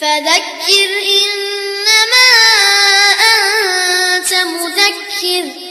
فذكر إنما أنت مذكر.